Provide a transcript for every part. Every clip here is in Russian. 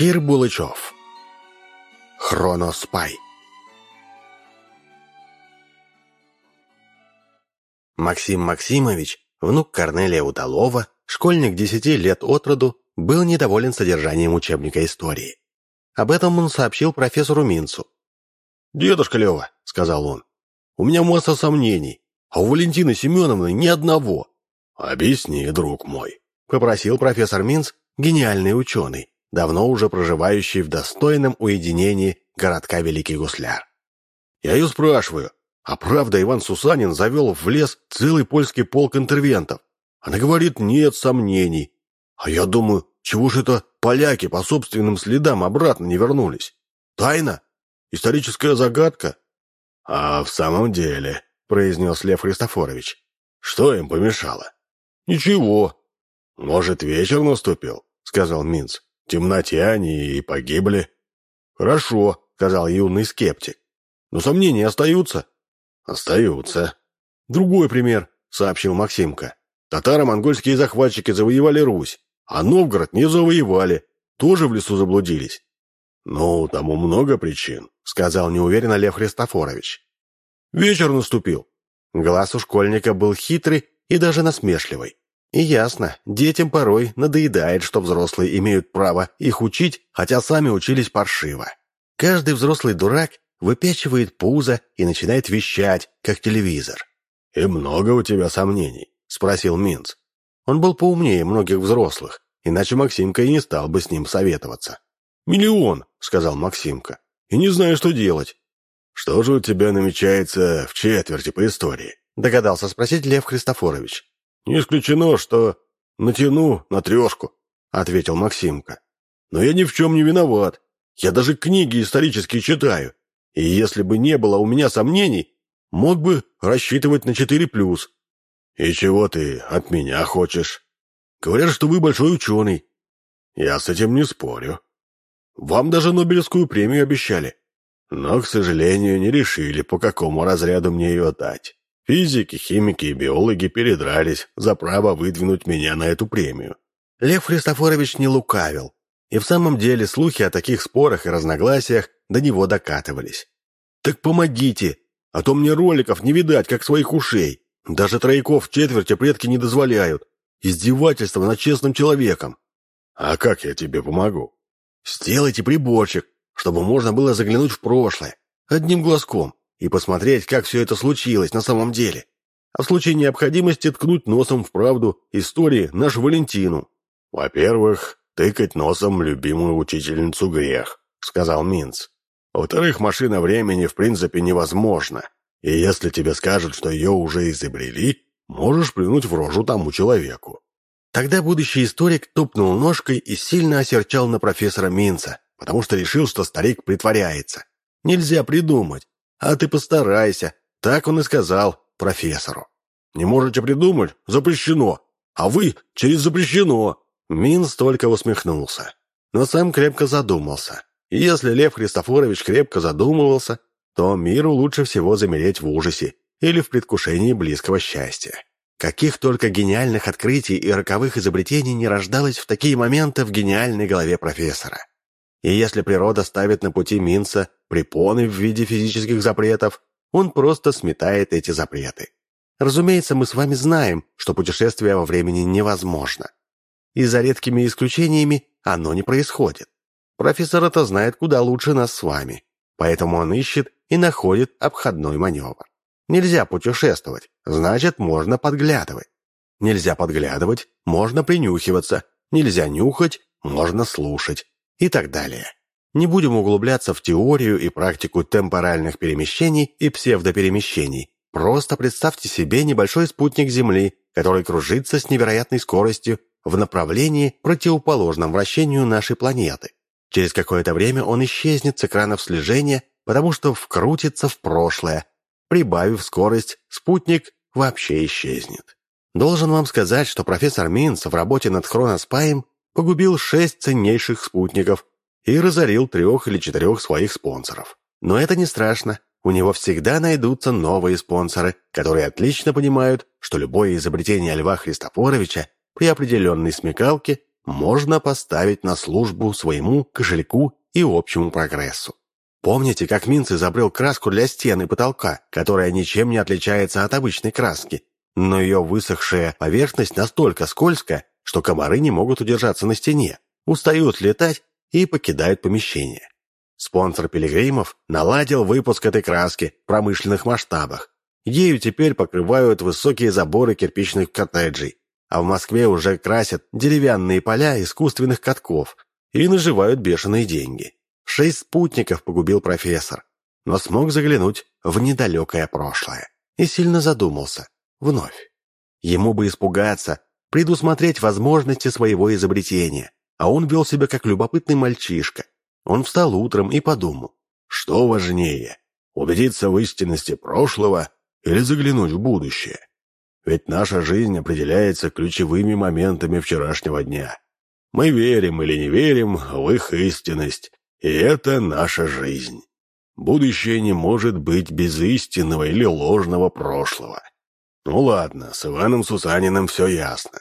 Кир Булычев. Хроноспай. Максим Максимович, внук Корнелия Удалова, школьник десяти лет от роду, был недоволен содержанием учебника истории. Об этом он сообщил профессору Минцу. «Дедушка Лева», — сказал он, — «у меня масса сомнений, а у Валентины Семеновны ни одного». «Объясни, друг мой», — попросил профессор Минц, гениальный ученый, давно уже проживающий в достойном уединении городка Великий Гусляр. Я ее спрашиваю, а правда Иван Сусанин завел в лес целый польский полк интервентов? Она говорит, нет сомнений. А я думаю, чего же это поляки по собственным следам обратно не вернулись? Тайна? Историческая загадка? А в самом деле, произнес Лев Христофорович, что им помешало? Ничего. Может, вечер наступил, сказал Минц темноте они и погибли». «Хорошо», — сказал юный скептик. «Но сомнения остаются?» «Остаются». «Другой пример», — сообщил Максимка. «Татаро-монгольские захватчики завоевали Русь, а Новгород не завоевали, тоже в лесу заблудились». «Ну, тому много причин», — сказал неуверенно Лев Христофорович. «Вечер наступил». Глаз у школьника был хитрый и даже насмешливый. И ясно, детям порой надоедает, что взрослые имеют право их учить, хотя сами учились паршиво. Каждый взрослый дурак выпячивает пузо и начинает вещать, как телевизор. «И много у тебя сомнений?» – спросил Минц. Он был поумнее многих взрослых, иначе Максимка и не стал бы с ним советоваться. «Миллион», – сказал Максимка, – «и не знаю, что делать». «Что же у тебя намечается в четверти по истории?» – догадался спросить Лев Христофорович. «Не исключено, что натяну на трешку», — ответил Максимка. «Но я ни в чем не виноват. Я даже книги исторические читаю. И если бы не было у меня сомнений, мог бы рассчитывать на четыре плюс». «И чего ты от меня хочешь?» «Говорят, что вы большой ученый». «Я с этим не спорю». «Вам даже Нобелевскую премию обещали». «Но, к сожалению, не решили, по какому разряду мне ее дать». Физики, химики и биологи передрались за право выдвинуть меня на эту премию. Лев Христофорович не лукавил. И в самом деле слухи о таких спорах и разногласиях до него докатывались. «Так помогите, а то мне роликов не видать, как своих ушей. Даже трояков в четверти предки не дозволяют. Издевательство над честным человеком». «А как я тебе помогу?» «Сделайте приборчик, чтобы можно было заглянуть в прошлое. Одним глазком и посмотреть, как все это случилось на самом деле. А в случае необходимости ткнуть носом в правду истории нашу Валентину. «Во-первых, тыкать носом любимую учительницу грех», — сказал Минц. «Во-вторых, машина времени в принципе невозможна. И если тебе скажут, что ее уже изобрели, можешь плюнуть в рожу тому человеку». Тогда будущий историк тупнул ножкой и сильно осерчал на профессора Минца, потому что решил, что старик притворяется. Нельзя придумать, а ты постарайся. Так он и сказал профессору. Не можете придумать? Запрещено. А вы через запрещено. Минс только усмехнулся. Но сам крепко задумался. И если Лев Христофорович крепко задумывался, то миру лучше всего замереть в ужасе или в предвкушении близкого счастья. Каких только гениальных открытий и роковых изобретений не рождалось в такие моменты в гениальной голове профессора. И если природа ставит на пути Минца препоны в виде физических запретов, он просто сметает эти запреты. Разумеется, мы с вами знаем, что путешествие во времени невозможно. И за редкими исключениями оно не происходит. Профессор это знает куда лучше нас с вами, поэтому он ищет и находит обходной маневр. Нельзя путешествовать, значит, можно подглядывать. Нельзя подглядывать, можно принюхиваться. Нельзя нюхать, можно слушать и так далее. Не будем углубляться в теорию и практику темпоральных перемещений и псевдоперемещений. Просто представьте себе небольшой спутник Земли, который кружится с невероятной скоростью в направлении, противоположном вращению нашей планеты. Через какое-то время он исчезнет с экранов слежения, потому что вкрутится в прошлое. Прибавив скорость, спутник вообще исчезнет. Должен вам сказать, что профессор Минц в работе над хроноспаем погубил шесть ценнейших спутников и разорил трех или четырех своих спонсоров. Но это не страшно. У него всегда найдутся новые спонсоры, которые отлично понимают, что любое изобретение Льва Христофоровича при определенной смекалке можно поставить на службу своему кошельку и общему прогрессу. Помните, как Минц изобрел краску для стен и потолка, которая ничем не отличается от обычной краски, но ее высохшая поверхность настолько скользкая, что комары не могут удержаться на стене, устают летать и покидают помещение. Спонсор пилигримов наладил выпуск этой краски в промышленных масштабах. Ею теперь покрывают высокие заборы кирпичных коттеджей, а в Москве уже красят деревянные поля искусственных катков и наживают бешеные деньги. Шесть спутников погубил профессор, но смог заглянуть в недалекое прошлое и сильно задумался. Вновь. Ему бы испугаться, предусмотреть возможности своего изобретения, а он вел себя как любопытный мальчишка. Он встал утром и подумал, что важнее, убедиться в истинности прошлого или заглянуть в будущее? Ведь наша жизнь определяется ключевыми моментами вчерашнего дня. Мы верим или не верим в их истинность, и это наша жизнь. Будущее не может быть без истинного или ложного прошлого. Ну ладно, с Иваном Сусаниным все ясно.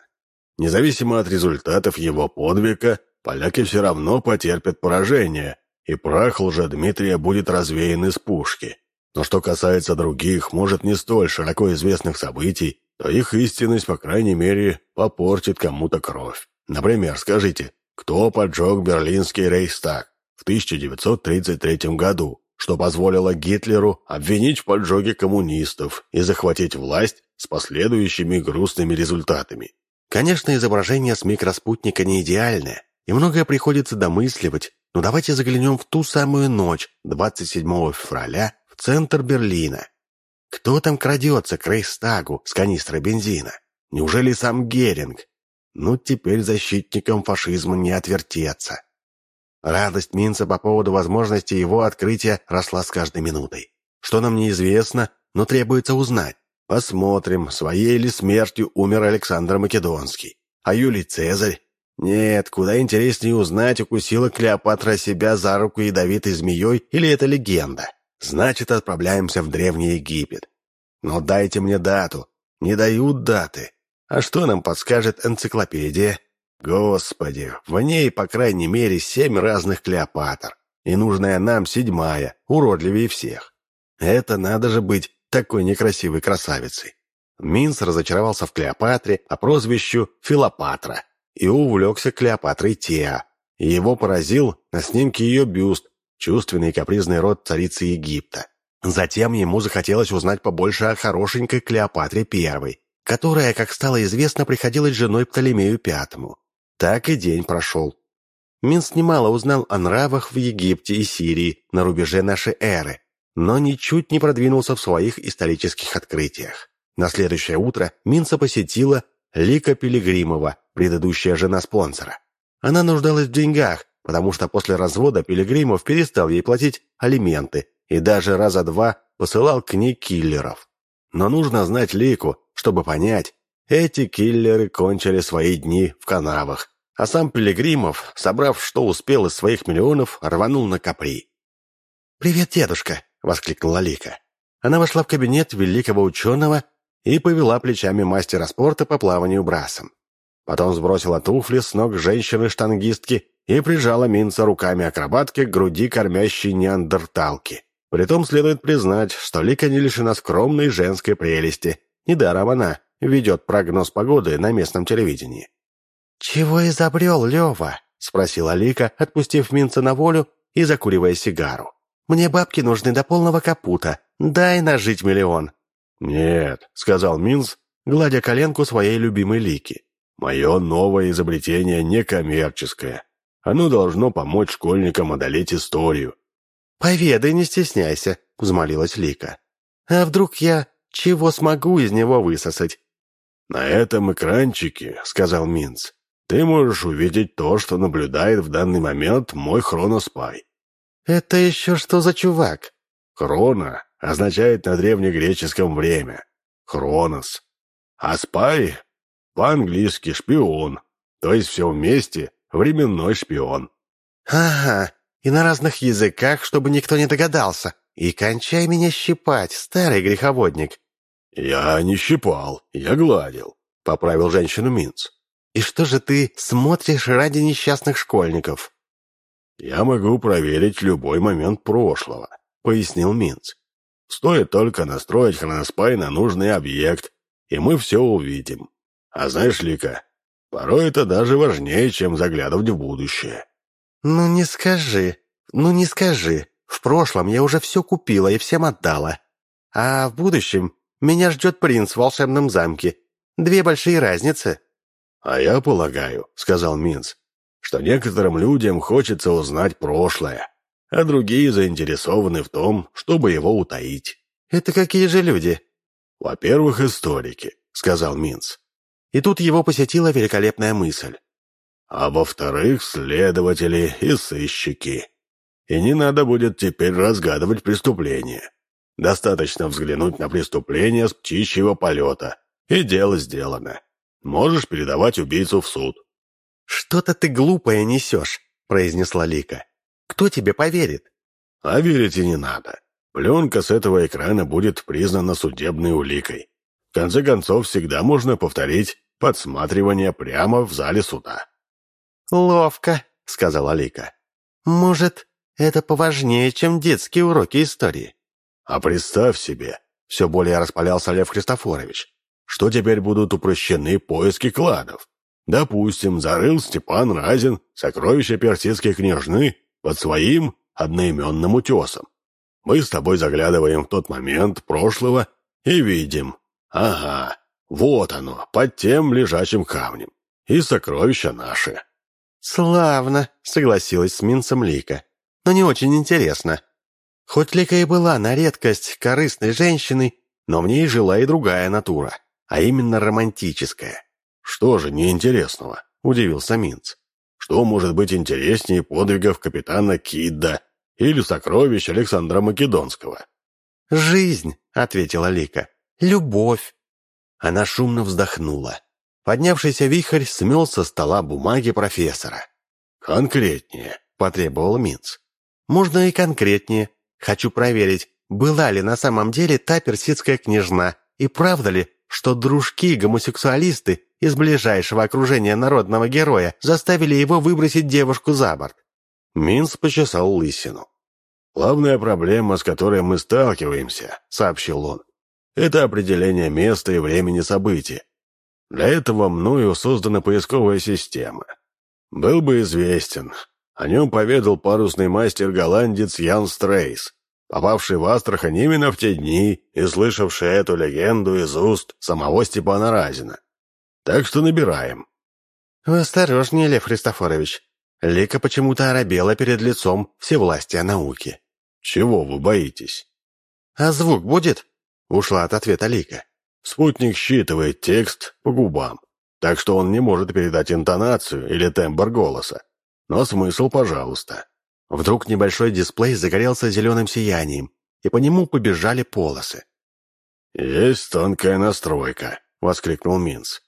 Независимо от результатов его подвига, поляки все равно потерпят поражение, и прах лжедмитрия будет развеян из пушки. Но что касается других, может, не столь широко известных событий, то их истинность, по крайней мере, попортит кому-то кровь. Например, скажите, кто поджег Берлинский Рейхстаг в 1933 году, что позволило Гитлеру обвинить в поджоге коммунистов и захватить власть с последующими грустными результатами? Конечно, изображение с микроспутника не идеальное, и многое приходится домысливать, но давайте заглянем в ту самую ночь, 27 февраля, в центр Берлина. Кто там крадется к Рейхстагу с канистрой бензина? Неужели сам Геринг? Ну, теперь защитникам фашизма не отвертеться. Радость Минца по поводу возможности его открытия росла с каждой минутой. Что нам неизвестно, но требуется узнать. Посмотрим, своей или смертью умер Александр Македонский. А Юлий Цезарь? Нет, куда интереснее узнать, укусила Клеопатра себя за руку ядовитой змеей или это легенда. Значит, отправляемся в Древний Египет. Но дайте мне дату. Не дают даты. А что нам подскажет энциклопедия? Господи, в ней, по крайней мере, семь разных Клеопатр. И нужная нам седьмая, уродливее всех. Это надо же быть такой некрасивой красавицей. Минц разочаровался в Клеопатре по прозвищу Филопатра и увлекся Клеопатрой Теа. Его поразил на снимке ее бюст, чувственный и капризный род царицы Египта. Затем ему захотелось узнать побольше о хорошенькой Клеопатре I, которая, как стало известно, приходилась женой Птолемею Пятому. Так и день прошел. Минц немало узнал о нравах в Египте и Сирии на рубеже нашей эры, но ничуть не продвинулся в своих исторических открытиях. На следующее утро Минца посетила Лика Пилигримова, предыдущая жена спонсора. Она нуждалась в деньгах, потому что после развода Пилигримов перестал ей платить алименты и даже раза два посылал к ней киллеров. Но нужно знать Лику, чтобы понять, эти киллеры кончили свои дни в канавах, а сам Пилигримов, собрав что успел из своих миллионов, рванул на Капри. «Привет, дедушка!» — воскликнула Лика. Она вошла в кабинет великого ученого и повела плечами мастера спорта по плаванию брасом. Потом сбросила туфли с ног женщины-штангистки и прижала Минца руками акробатки к груди кормящей неандерталки. Притом следует признать, что Лика не лишена скромной женской прелести. Недаром она ведет прогноз погоды на местном телевидении. «Чего изобрел Лева?» — спросила Лика, отпустив Минца на волю и закуривая сигару. Мне бабки нужны до полного капута. Дай нажить миллион». «Нет», — сказал Минс, гладя коленку своей любимой Лики. «Мое новое изобретение некоммерческое. Оно должно помочь школьникам одолеть историю». «Поведай, не стесняйся», — взмолилась Лика. «А вдруг я чего смогу из него высосать?» «На этом экранчике», — сказал Минц, — «ты можешь увидеть то, что наблюдает в данный момент мой хроноспай. «Это еще что за чувак?» «Хрона» означает на древнегреческом время. «Хронос». А «спай» по-английски «шпион», то есть все вместе временной шпион. «Ага, и на разных языках, чтобы никто не догадался. И кончай меня щипать, старый греховодник». «Я не щипал, я гладил», — поправил женщину Минц. И что же ты смотришь ради несчастных школьников?» «Я могу проверить любой момент прошлого», — пояснил Минц. «Стоит только настроить хроноспай на нужный объект, и мы все увидим. А знаешь, Лика, порой это даже важнее, чем заглядывать в будущее». «Ну не скажи, ну не скажи. В прошлом я уже все купила и всем отдала. А в будущем меня ждет принц в волшебном замке. Две большие разницы». «А я полагаю», — сказал Минц, «что некоторым людям хочется узнать прошлое, а другие заинтересованы в том, чтобы его утаить». «Это какие же люди?» «Во-первых, историки», — сказал Минц. И тут его посетила великолепная мысль. «А во-вторых, следователи и сыщики. И не надо будет теперь разгадывать преступление. Достаточно взглянуть на преступление с птичьего полета, и дело сделано. Можешь передавать убийцу в суд». «Что-то ты глупое несешь», — произнесла Лика. «Кто тебе поверит?» «А верить и не надо. Пленка с этого экрана будет признана судебной уликой. В конце концов, всегда можно повторить подсматривание прямо в зале суда». «Ловко», — сказала Лика. «Может, это поважнее, чем детские уроки истории?» «А представь себе», — все более распалялся Лев Христофорович, что теперь будут упрощены поиски кладов. Допустим, зарыл Степан Разин сокровища персидской княжны под своим одноименным утесом. Мы с тобой заглядываем в тот момент прошлого и видим. Ага, вот оно, под тем лежачим камнем. И сокровища наши. «Славно», — согласилась с Минцем Лика. «Но не очень интересно. Хоть Лика и была на редкость корыстной женщиной, но в ней жила и другая натура а именно романтическое. «Что же неинтересного?» – удивился Минц. «Что может быть интереснее подвигов капитана Кидда или сокровищ Александра Македонского?» «Жизнь», — ответила Лика. «Любовь». Она шумно вздохнула. Поднявшийся вихрь смел со стола бумаги профессора. «Конкретнее», — потребовал Минц. «Можно и конкретнее. Хочу проверить, была ли на самом деле та персидская княжна, и правда ли, что дружки-гомосексуалисты из ближайшего окружения народного героя заставили его выбросить девушку за борт. Минц почесал лысину. «Главная проблема, с которой мы сталкиваемся», — сообщил он, — «это определение места и времени события. Для этого мною создана поисковая система. Был бы известен. О нем поведал парусный мастер-голландец Ян Стрейс попавший в Астрахань именно в те дни и слышавший эту легенду из уст самого Степана Разина. Так что набираем. «Осторожнее, Лев Христофорович. Лика почему-то оробела перед лицом всевластия науки». «Чего вы боитесь?» «А звук будет?» — ушла от ответа Лика. «Спутник считывает текст по губам, так что он не может передать интонацию или тембр голоса. Но смысл, пожалуйста». Вдруг небольшой дисплей загорелся зеленым сиянием, и по нему побежали полосы. «Есть тонкая настройка», — воскликнул Минц.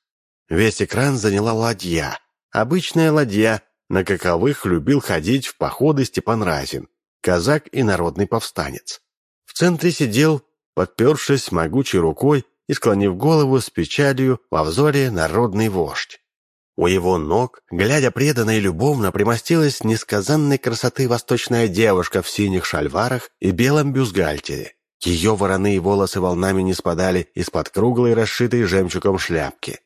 Весь экран заняла ладья. Обычная ладья, на каковых любил ходить в походы Степан Разин, казак и народный повстанец. В центре сидел, подпершись могучей рукой и склонив голову с печалью во взоре народный вождь. У его ног, глядя преданно и любовно, примостилась несказанной красоты восточная девушка в синих шальварах и белом бюстгальтере. Ее вороные волосы волнами не спадали из-под круглой, расшитой жемчугом шляпки.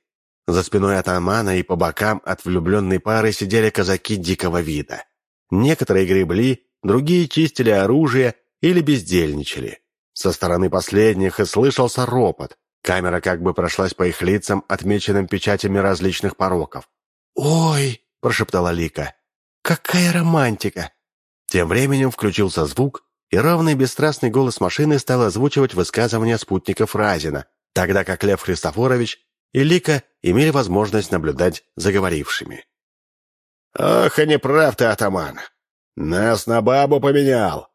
За спиной атамана и по бокам от влюбленной пары сидели казаки дикого вида. Некоторые гребли, другие чистили оружие или бездельничали. Со стороны последних и слышался ропот, Камера как бы прошлась по их лицам, отмеченным печатями различных пороков. «Ой!» – прошептала Лика. «Какая романтика!» Тем временем включился звук, и ровный бесстрастный голос машины стал озвучивать высказывания спутников Разина, тогда как Лев Христофорович и Лика имели возможность наблюдать за говорившими. «Ох, и не прав ты, атаман! Нас на бабу поменял!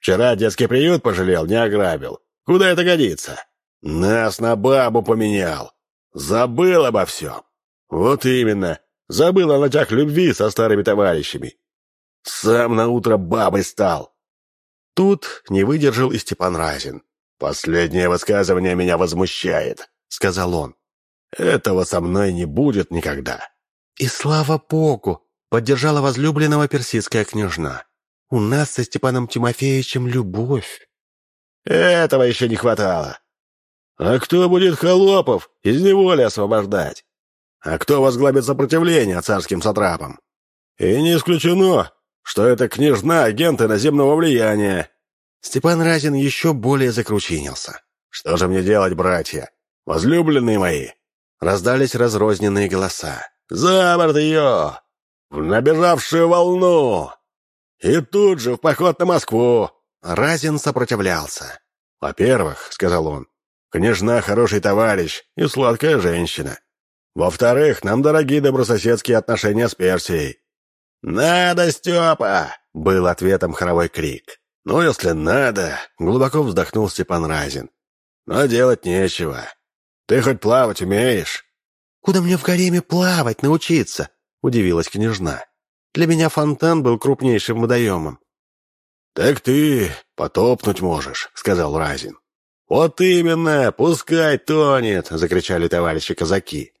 Вчера детский приют пожалел, не ограбил. Куда это годится?» Нас на бабу поменял. Забыл обо всем. Вот именно. Забыл о ночах любви со старыми товарищами. Сам на утро бабой стал. Тут не выдержал и Степан Разин. «Последнее высказывание меня возмущает», — сказал он. «Этого со мной не будет никогда. «И слава Богу!» — поддержала возлюбленного персидская княжна. «У нас со Степаном Тимофеевичем любовь». «Этого еще не хватало!» «А кто будет Холопов из неволи освобождать? А кто возглавит сопротивление царским сатрапам? И не исключено, что это княжна агент иноземного влияния». Степан Разин еще более закручинился. «Что же мне делать, братья? Возлюбленные мои?» Раздались разрозненные голоса. «За борт ее! В набежавшую волну! И тут же в поход на Москву!» Разин сопротивлялся. «Во-первых, — сказал он, — княжна хороший товарищ и сладкая женщина. Во-вторых, нам дороги добрососедские отношения с Персией». «Надо, Степа!» — был ответом хоровой крик. «Ну, если надо!» — глубоко вздохнул Степан Разин. «Но делать нечего. Ты хоть плавать умеешь?» «Куда мне в гареме плавать научиться?» — удивилась княжна. «Для меня фонтан был крупнейшим водоемом». «Так ты потопнуть можешь», — сказал Разин. «Вот именно, пускай тонет!» — закричали товарищи казаки.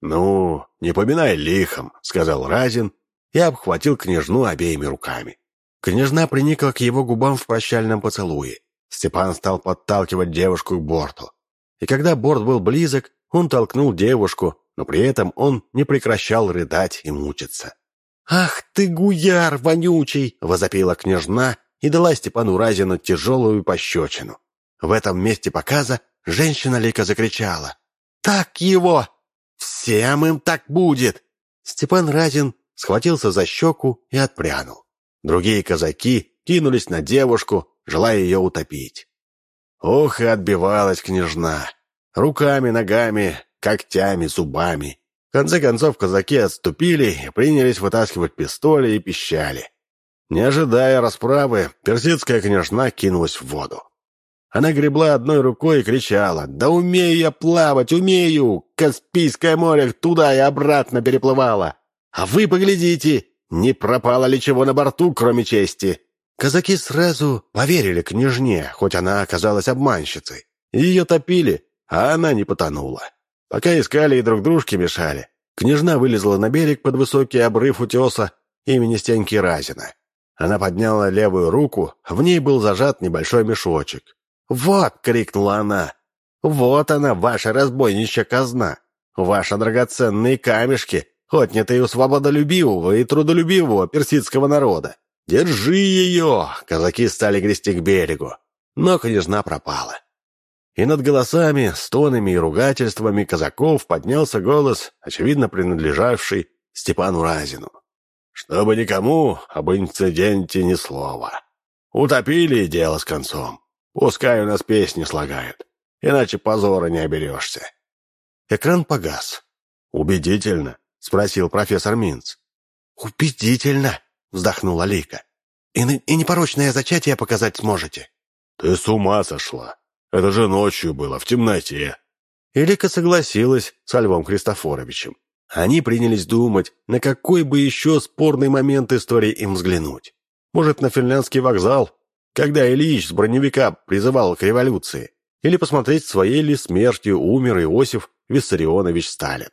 «Ну, не поминай лихом», — сказал Разин и обхватил княжну обеими руками. Княжна приникла к его губам в прощальном поцелуе. Степан стал подталкивать девушку к борту. И когда борт был близок, он толкнул девушку, но при этом он не прекращал рыдать и мучиться. «Ах ты, гуяр вонючий!» — возопила княжна и дала Степану Разину тяжелую пощечину. В этом месте показа женщина Лика закричала. «Так его! Всем им так будет!» Степан Разин схватился за щеку и отпрянул. Другие казаки кинулись на девушку, желая ее утопить. Ох, и отбивалась княжна. Руками, ногами, когтями, зубами. В конце концов казаки отступили и принялись вытаскивать пистоли и пищали. Не ожидая расправы, персидская княжна кинулась в воду. Она гребла одной рукой и кричала «Да умею я плавать, умею! Каспийское море туда и обратно переплывала! А вы поглядите, не пропало ли чего на борту, кроме чести?» Казаки сразу поверили княжне, хоть она оказалась обманщицей. Ее топили, а она не потонула. Пока искали и друг дружке мешали, княжна вылезла на берег под высокий обрыв утеса имени Стеньки Разина. Она подняла левую руку, в ней был зажат небольшой мешочек. «Вот!» — крикнула она. «Вот она, ваша разбойничья казна! Ваши драгоценные камешки, отнятые у свободолюбивого и трудолюбивого персидского народа. Держи ее!» Казаки стали грести к берегу. Но княжна пропала. И над голосами, стонами и ругательствами казаков поднялся голос, очевидно принадлежавший Степану Разину. «Чтобы никому об инциденте ни слова. Утопили дело с концом. Пускай у нас песни слагают, иначе позора не оберешься». Экран погас. «Убедительно?» — спросил профессор Минц. «Убедительно!» — вздохнула Лика. И, «И непорочное зачатие показать сможете?» «Ты с ума сошла! Это же ночью было, в темноте!» И Лика согласилась с Львом Христофоровичем. Они принялись думать, на какой бы еще спорный момент истории им взглянуть. Может, на финляндский вокзал, когда Ильич с броневика призывал к революции, или посмотреть, своей ли смертью умер Иосиф Виссарионович Сталин.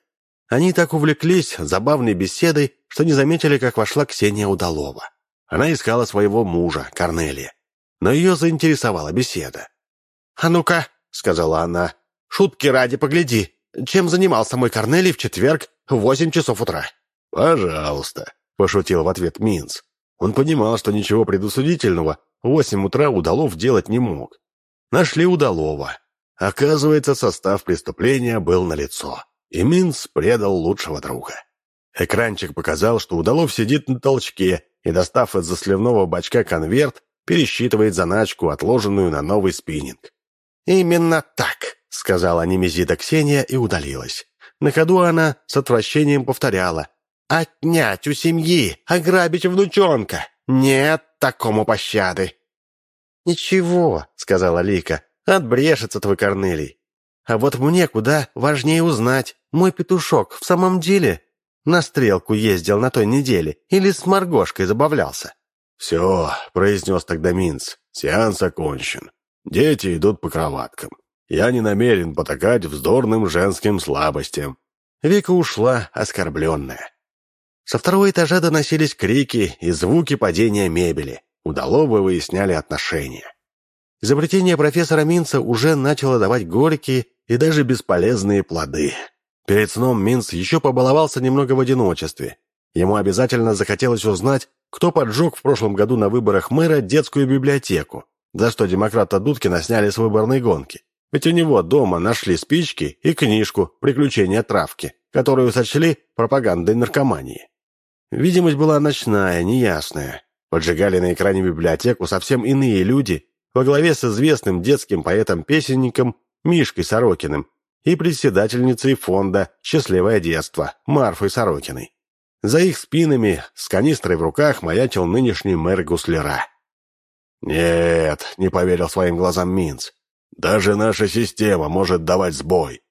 Они так увлеклись забавной беседой, что не заметили, как вошла Ксения Удалова. Она искала своего мужа, Корнелия. Но ее заинтересовала беседа. «А ну-ка», — сказала она, — «шутки ради погляди, чем занимался мой Корнелий в четверг в восемь часов утра?» «Пожалуйста», — пошутил в ответ Минц. Он понимал, что ничего предусудительного восемь утра Удалов делать не мог. Нашли Удалова. Оказывается, состав преступления был налицо и Минц предал лучшего друга. Экранчик показал, что Удалов сидит на толчке и, достав из засливного бачка конверт, пересчитывает заначку, отложенную на новый спиннинг. «Именно так», — сказала Немезида Ксения и удалилась. На ходу она с отвращением повторяла. «Отнять у семьи, ограбить внучонка! Нет такому пощады!» «Ничего», — сказала Лика, — «отбрешется твой Корнелий. А вот мне куда важнее узнать, мой петушок в самом деле на стрелку ездил на той неделе или с Маргошкой забавлялся?» «Все», — произнес тогда Минц, — «сеанс окончен. Дети идут по кроваткам. Я не намерен потакать вздорным женским слабостям». Вика ушла, оскорбленная. Со второго этажа доносились крики и звуки падения мебели. Удаловы выясняли отношения. Изобретение профессора Минца уже начало давать горькие и даже бесполезные плоды. Перед сном Минц еще побаловался немного в одиночестве. Ему обязательно захотелось узнать, кто поджег в прошлом году на выборах мэра детскую библиотеку, за что демократа Дудкина сняли с выборной гонки. Ведь у него дома нашли спички и книжку «Приключения травки», которую сочли пропагандой наркомании. Видимость была ночная, неясная. Поджигали на экране библиотеку совсем иные люди во главе с известным детским поэтом-песенником Мишкой Сорокиным и председательницей фонда «Счастливое детство» Марфой Сорокиной. За их спинами с канистрой в руках маячил нынешний мэр Гуслера. «Нет», — не поверил своим глазам Минц, — «даже наша система может давать сбой».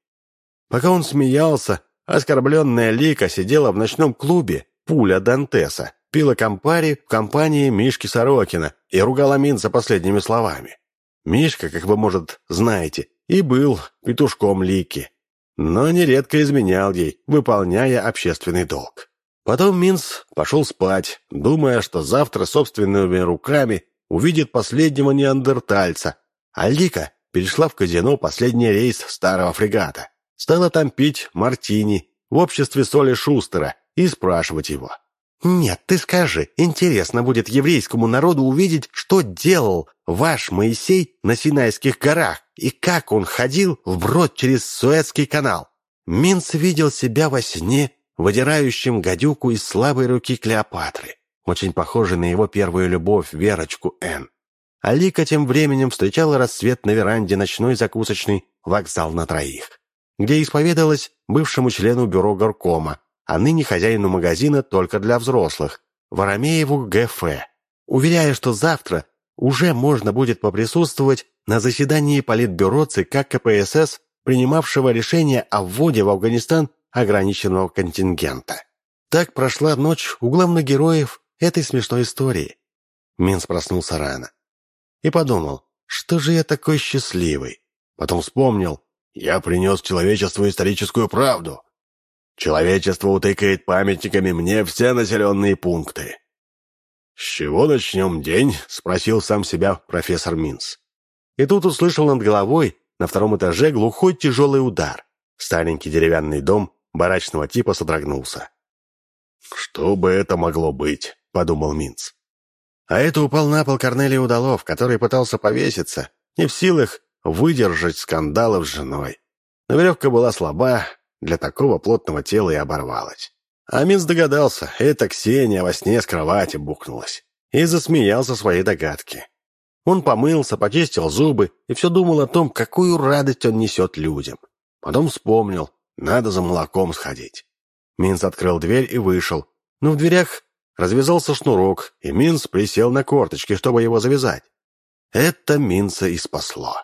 Пока он смеялся, оскорбленная Лика сидела в ночном клубе «Пуля Дантеса», пила компари в компании Мишки Сорокина и ругала Минца последними словами. Мишка, как вы, может, знаете, и был петушком Лики, но нередко изменял ей, выполняя общественный долг. Потом Минц пошел спать, думая, что завтра собственными руками увидит последнего неандертальца, а Лика перешла в казино последний рейс старого фрегата. Стала там пить мартини в обществе Соли Шустера и спрашивать его. «Нет, ты скажи, интересно будет еврейскому народу увидеть, что делал ваш Моисей на Синайских горах и как он ходил вброд через Суэцкий канал». Минц видел себя во сне, выдирающим гадюку из слабой руки Клеопатры, очень похожей на его первую любовь, Верочку Н. Алика тем временем встречала рассвет на веранде ночной закусочной «Вокзал на троих», где исповедалась бывшему члену бюро горкома, а ныне хозяину магазина только для взрослых, Воромееву ГФ, уверяя, что завтра уже можно будет поприсутствовать на заседании Политбюро ЦК КПСС, принимавшего решение о вводе в Афганистан ограниченного контингента. Так прошла ночь у главных героев этой смешной истории. Минц проснулся рано. И подумал, что же я такой счастливый. Потом вспомнил, я принес человечеству историческую правду. Человечество утыкает памятниками мне все населенные пункты. «С чего начнем день?» — спросил сам себя профессор Минц. И тут услышал над головой на втором этаже глухой тяжелый удар. Старенький деревянный дом барачного типа содрогнулся. «Что бы это могло быть?» — подумал Минц. А это упал на пол Корнелий Удалов, который пытался повеситься, не в силах выдержать скандалов с женой. Но веревка была слаба, для такого плотного тела и оборвалась. А Минц догадался, это Ксения во сне с кровати бухнулась. И засмеялся своей догадке. Он помылся, почистил зубы и все думал о том, какую радость он несет людям. Потом вспомнил, надо за молоком сходить. Минц открыл дверь и вышел. Но в дверях развязался шнурок, и Минц присел на корточки, чтобы его завязать. Это Минца и спасло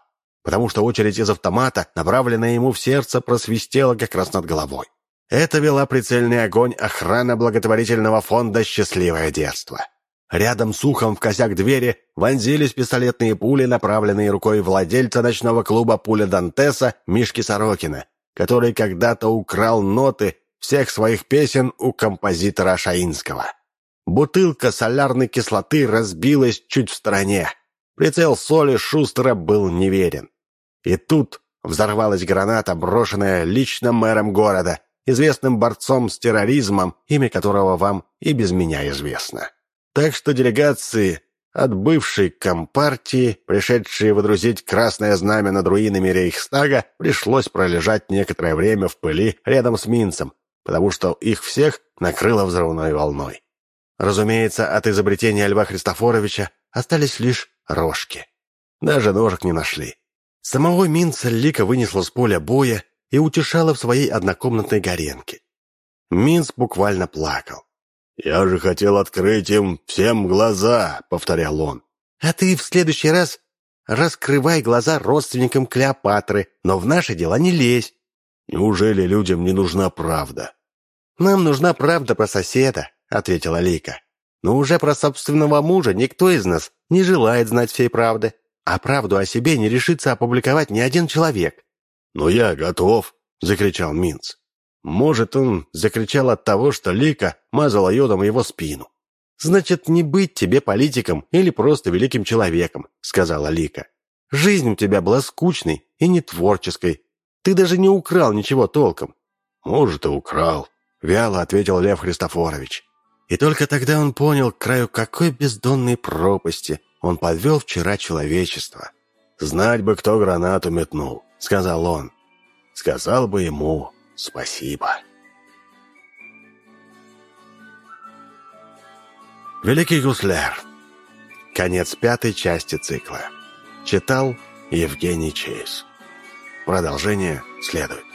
потому что очередь из автомата, направленная ему в сердце, просвистела как раз над головой. Это вела прицельный огонь охрана благотворительного фонда «Счастливое детство». Рядом с ухом в косяк двери вонзились пистолетные пули, направленные рукой владельца ночного клуба «Пуля Дантеса» Мишки Сорокина, который когда-то украл ноты всех своих песен у композитора Шаинского. Бутылка солярной кислоты разбилась чуть в стороне. Прицел соли Шустера был неверен. И тут взорвалась граната, брошенная лично мэром города, известным борцом с терроризмом, имя которого вам и без меня известно. Так что делегации от бывшей компартии, пришедшие водрузить красное знамя над руинами Рейхстага, пришлось пролежать некоторое время в пыли рядом с Минцем, потому что их всех накрыло взрывной волной. Разумеется, от изобретения Льва Христофоровича остались лишь рожки. Даже ножек не нашли. Самого Минца Лика вынесла с поля боя и утешала в своей однокомнатной горенке. Минц буквально плакал. «Я же хотел открыть им всем глаза», — повторял он. «А ты в следующий раз раскрывай глаза родственникам Клеопатры, но в наши дела не лезь». «Неужели людям не нужна правда?» «Нам нужна правда про соседа», — ответила Лика. «Но уже про собственного мужа никто из нас не желает знать всей правды. А правду о себе не решится опубликовать ни один человек. «Но я готов!» — закричал Минц. Может, он закричал от того, что Лика мазала йодом его спину. «Значит, не быть тебе политиком или просто великим человеком», — сказала Лика. «Жизнь у тебя была скучной и не творческой. Ты даже не украл ничего толком». «Может, и украл», — вяло ответил Лев Христофорович. И только тогда он понял, к краю какой бездонной пропасти он подвел вчера человечество. «Знать бы, кто гранату метнул», — сказал он. «Сказал бы ему спасибо». Великий гусляр. Конец пятой части цикла. Читал Евгений Чейз. Продолжение следует.